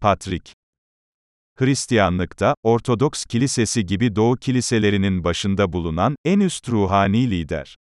Patrik. Hristiyanlıkta, Ortodoks Kilisesi gibi Doğu kiliselerinin başında bulunan, en üst ruhani lider.